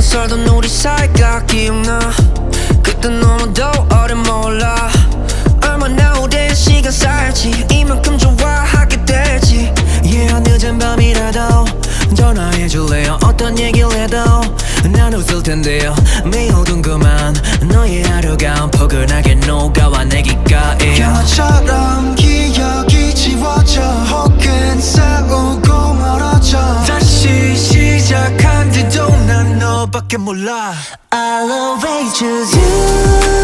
살던 우리 사이가 기억나. 그때 너무도 어려 몰라. 얼마나 오랜 시간 살지. 이만큼 좋아하게 되지. Yeah 늦은 밤이라도 전화해줄래요? 어떤 얘기를 해도 난 웃을 텐데요. 매일 궁금한 너의 하루가 포근하게 녹아 너밖에 몰라 I'll always choose you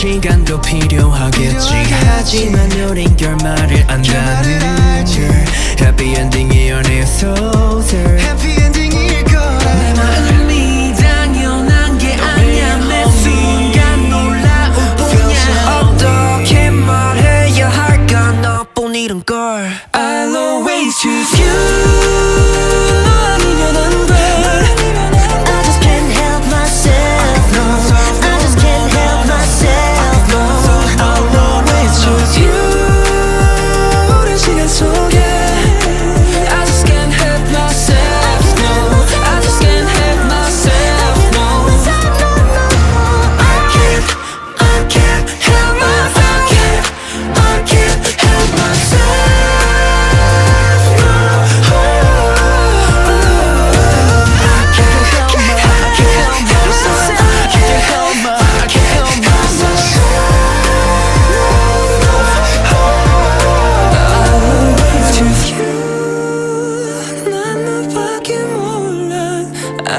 시간도 필요하겠지. 하지만 우린 결말을 안다는 걸. Happy ending이 연애 소설 해피 엔딩일 거라 내 마음이 당연한 게 아니야. 매 순간 놀라울 뿐이야. 어떻게 말해야 할까? 너뿐이란 걸. I'll always choose you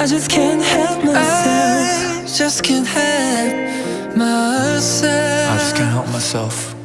I just can't help myself. I just can't help myself. I just can't help myself